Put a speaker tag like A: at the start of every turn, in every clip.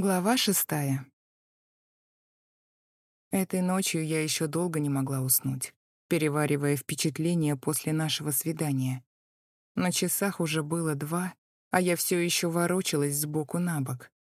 A: Глава шестая. Этой ночью я еще долго не могла уснуть, переваривая впечатления после нашего свидания. На часах уже было два, а я все еще ворочалась сбоку на бок.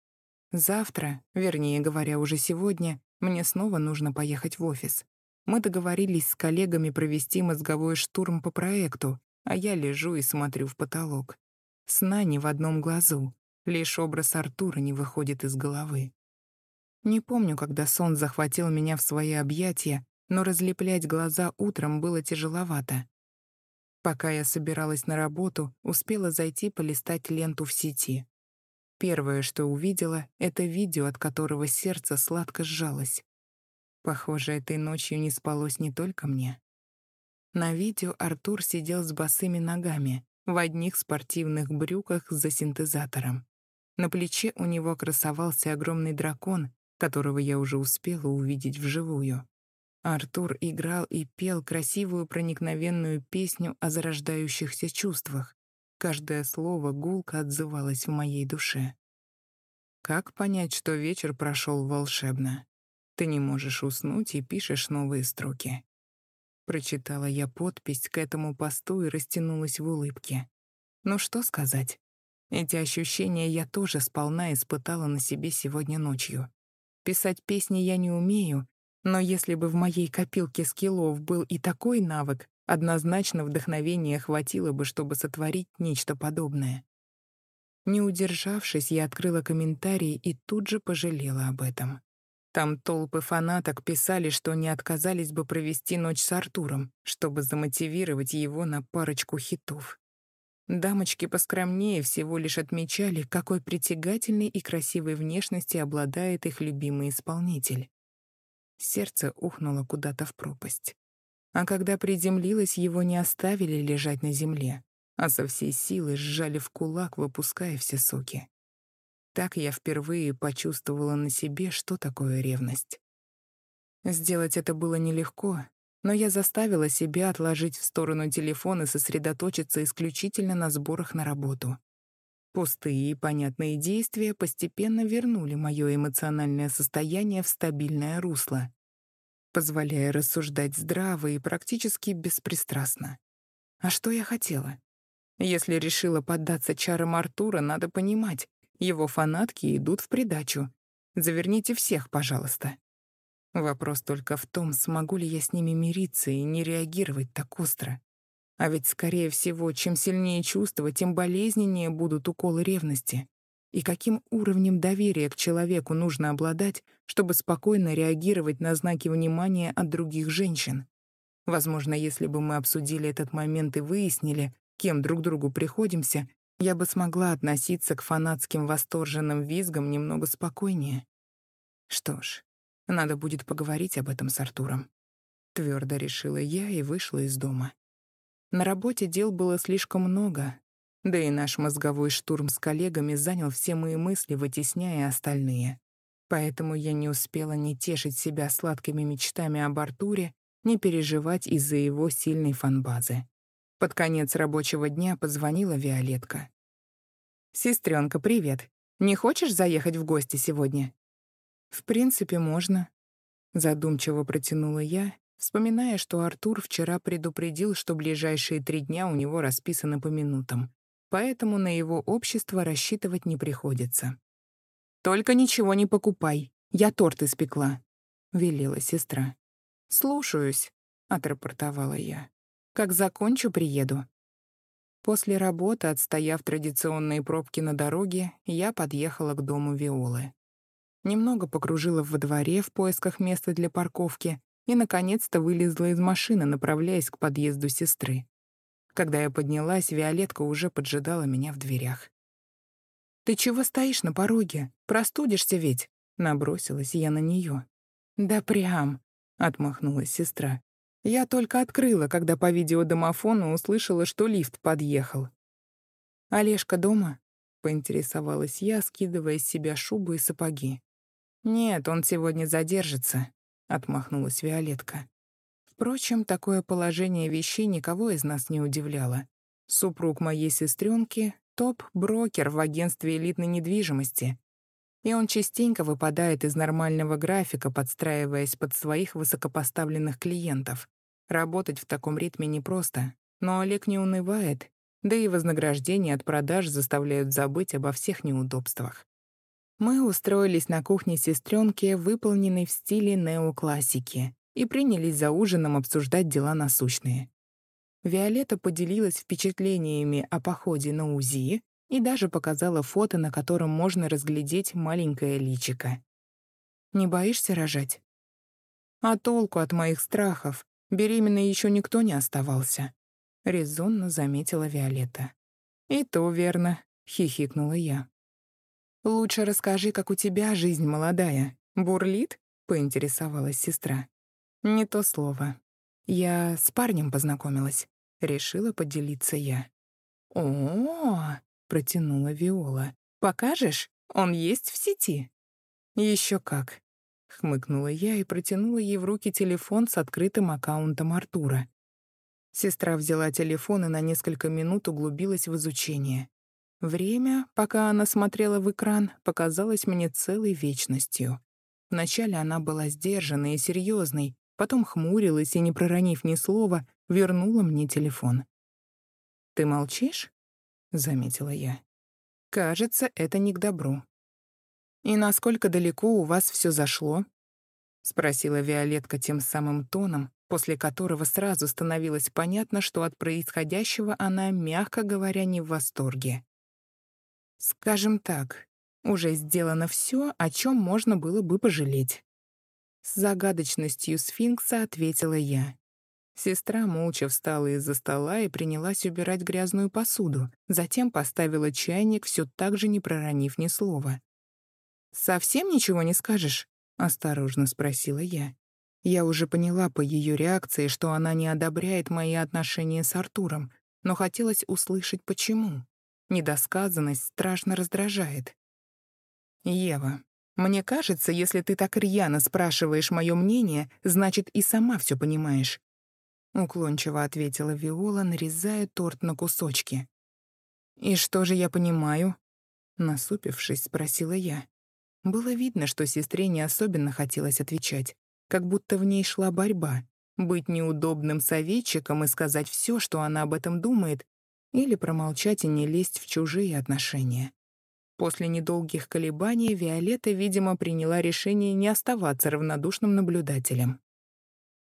A: Завтра, вернее говоря, уже сегодня, мне снова нужно поехать в офис. Мы договорились с коллегами провести мозговой штурм по проекту, а я лежу и смотрю в потолок. Сна не в одном глазу, Лишь образ Артура не выходит из головы. Не помню, когда сон захватил меня в свои объятия, но разлеплять глаза утром было тяжеловато. Пока я собиралась на работу, успела зайти полистать ленту в сети. Первое, что увидела, — это видео, от которого сердце сладко сжалось. Похоже, этой ночью не спалось не только мне. На видео Артур сидел с босыми ногами, в одних спортивных брюках за синтезатором. На плече у него красовался огромный дракон, которого я уже успела увидеть вживую. Артур играл и пел красивую проникновенную песню о зарождающихся чувствах. Каждое слово гулко отзывалось в моей душе. Как понять, что вечер прошел волшебно? Ты не можешь уснуть и пишешь новые строки. Прочитала я подпись к этому посту и растянулась в улыбке. Ну что сказать? Эти ощущения я тоже сполна испытала на себе сегодня ночью. Писать песни я не умею, но если бы в моей копилке скиллов был и такой навык, однозначно вдохновения хватило бы, чтобы сотворить нечто подобное. Не удержавшись, я открыла комментарии и тут же пожалела об этом. Там толпы фанаток писали, что не отказались бы провести ночь с Артуром, чтобы замотивировать его на парочку хитов. Дамочки поскромнее всего лишь отмечали, какой притягательной и красивой внешности обладает их любимый исполнитель. Сердце ухнуло куда-то в пропасть. А когда приземлилось, его не оставили лежать на земле, а со всей силы сжали в кулак, выпуская все соки. Так я впервые почувствовала на себе, что такое ревность. Сделать это было нелегко, но я заставила себя отложить в сторону телефон и сосредоточиться исключительно на сборах на работу. Пустые и понятные действия постепенно вернули мое эмоциональное состояние в стабильное русло, позволяя рассуждать здраво и практически беспристрастно. А что я хотела? Если решила поддаться чарам Артура, надо понимать, его фанатки идут в придачу. Заверните всех, пожалуйста. Вопрос только в том, смогу ли я с ними мириться и не реагировать так остро. А ведь, скорее всего, чем сильнее чувства, тем болезненнее будут уколы ревности. И каким уровнем доверия к человеку нужно обладать, чтобы спокойно реагировать на знаки внимания от других женщин? Возможно, если бы мы обсудили этот момент и выяснили, кем друг другу приходимся, я бы смогла относиться к фанатским восторженным визгам немного спокойнее. Что ж, надо будет поговорить об этом с Артуром. Твердо решила я и вышла из дома. На работе дел было слишком много, да и наш мозговой штурм с коллегами занял все мои мысли, вытесняя остальные. Поэтому я не успела ни тешить себя сладкими мечтами об Артуре, ни переживать из-за его сильной фанбазы. Под конец рабочего дня позвонила Виолетка. «Сестренка, привет. Не хочешь заехать в гости сегодня?» «В принципе, можно», — задумчиво протянула я, вспоминая, что Артур вчера предупредил, что ближайшие три дня у него расписаны по минутам, поэтому на его общество рассчитывать не приходится. «Только ничего не покупай, я торт испекла», — велела сестра. «Слушаюсь», — отрапортовала я. «Как закончу, приеду». После работы, отстояв традиционные пробки на дороге, я подъехала к дому Виолы немного покружила во дворе в поисках места для парковки и, наконец-то, вылезла из машины, направляясь к подъезду сестры. Когда я поднялась, Виолетка уже поджидала меня в дверях. «Ты чего стоишь на пороге? Простудишься ведь?» — набросилась я на нее. «Да прям», — отмахнулась сестра. «Я только открыла, когда по видеодомофону услышала, что лифт подъехал». «Олежка дома?» — поинтересовалась я, скидывая с себя шубу и сапоги. «Нет, он сегодня задержится», — отмахнулась Виолетка. Впрочем, такое положение вещей никого из нас не удивляло. Супруг моей сестренки — топ-брокер в агентстве элитной недвижимости. и он частенько выпадает из нормального графика, подстраиваясь под своих высокопоставленных клиентов. Работать в таком ритме непросто, но Олег не унывает, да и вознаграждения от продаж заставляют забыть обо всех неудобствах. Мы устроились на кухне сестренки, выполненной в стиле неоклассики, и принялись за ужином обсуждать дела насущные. Виолетта поделилась впечатлениями о походе на УЗИ и даже показала фото, на котором можно разглядеть маленькое личико. «Не боишься рожать?» «А толку от моих страхов? Беременной еще никто не оставался», — резонно заметила Виолетта. «И то верно», — хихикнула я. «Лучше расскажи, как у тебя жизнь молодая. Бурлит?» — поинтересовалась сестра. «Не то слово. Я с парнем познакомилась. Решила поделиться я. «О-о-о!» — протянула Виола. «Покажешь? Он есть в сети?» Еще как!» — хмыкнула я и протянула ей в руки телефон с открытым аккаунтом Артура. Сестра взяла телефон и на несколько минут углубилась в изучение. Время, пока она смотрела в экран, показалось мне целой вечностью. Вначале она была сдержанной и серьезной, потом хмурилась и, не проронив ни слова, вернула мне телефон. «Ты молчишь?» — заметила я. «Кажется, это не к добру». «И насколько далеко у вас все зашло?» — спросила Виолетка тем самым тоном, после которого сразу становилось понятно, что от происходящего она, мягко говоря, не в восторге. «Скажем так, уже сделано все, о чем можно было бы пожалеть». С загадочностью сфинкса ответила я. Сестра молча встала из-за стола и принялась убирать грязную посуду, затем поставила чайник, все так же не проронив ни слова. «Совсем ничего не скажешь?» — осторожно спросила я. Я уже поняла по ее реакции, что она не одобряет мои отношения с Артуром, но хотелось услышать, почему. Недосказанность страшно раздражает. «Ева, мне кажется, если ты так рьяно спрашиваешь мое мнение, значит, и сама все понимаешь. Уклончиво ответила Виола, нарезая торт на кусочки. «И что же я понимаю?» Насупившись, спросила я. Было видно, что сестре не особенно хотелось отвечать, как будто в ней шла борьба. Быть неудобным советчиком и сказать все, что она об этом думает, или промолчать и не лезть в чужие отношения. После недолгих колебаний Виолетта, видимо, приняла решение не оставаться равнодушным наблюдателем.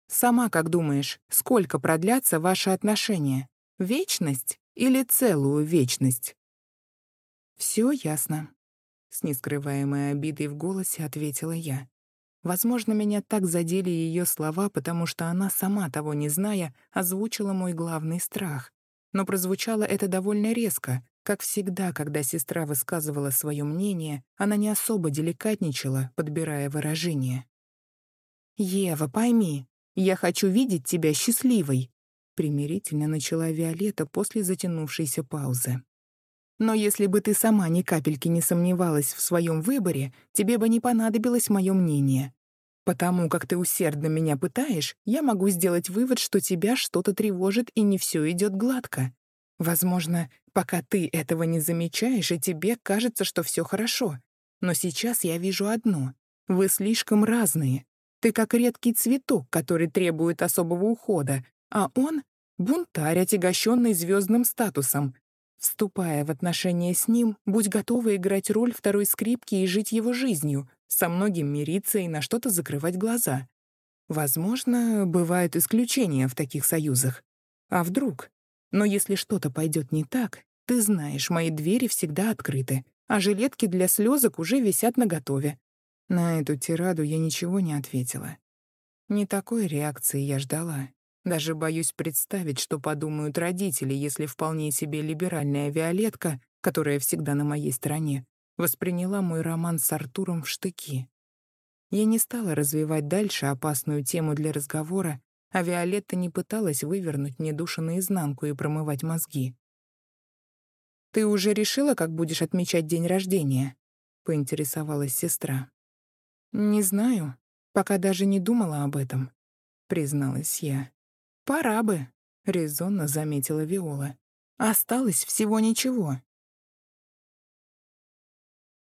A: Сама как думаешь, сколько продлятся ваши отношения? Вечность или целую вечность? Все ясно. С нескрываемой обидой в голосе ответила я. Возможно, меня так задели ее слова, потому что она, сама того не зная, озвучила мой главный страх. Но прозвучало это довольно резко. Как всегда, когда сестра высказывала свое мнение, она не особо деликатничала, подбирая выражение. «Ева, пойми, я хочу видеть тебя счастливой», — примирительно начала Виолетта после затянувшейся паузы. «Но если бы ты сама ни капельки не сомневалась в своем выборе, тебе бы не понадобилось мое мнение. Потому как ты усердно меня пытаешь, я могу сделать вывод, что тебя что-то тревожит и не все идет гладко. Возможно, пока ты этого не замечаешь, и тебе кажется, что все хорошо. Но сейчас я вижу одно — вы слишком разные. Ты как редкий цветок, который требует особого ухода, а он — бунтарь, отягощенный звездным статусом. Вступая в отношения с ним, будь готова играть роль второй скрипки и жить его жизнью, со многим мириться и на что-то закрывать глаза. Возможно, бывают исключения в таких союзах. А вдруг? Но если что-то пойдет не так, ты знаешь, мои двери всегда открыты, а жилетки для слезок уже висят наготове. На эту тираду я ничего не ответила. Не такой реакции я ждала. Даже боюсь представить, что подумают родители, если вполне себе либеральная Виолетка, которая всегда на моей стороне, восприняла мой роман с Артуром в штыки. Я не стала развивать дальше опасную тему для разговора, а Виолетта не пыталась вывернуть мне душу наизнанку и промывать мозги. «Ты уже решила, как будешь отмечать день рождения?» — поинтересовалась сестра. «Не знаю, пока даже не думала об этом», — призналась я. «Пора бы», — резонно заметила Виола. «Осталось всего ничего.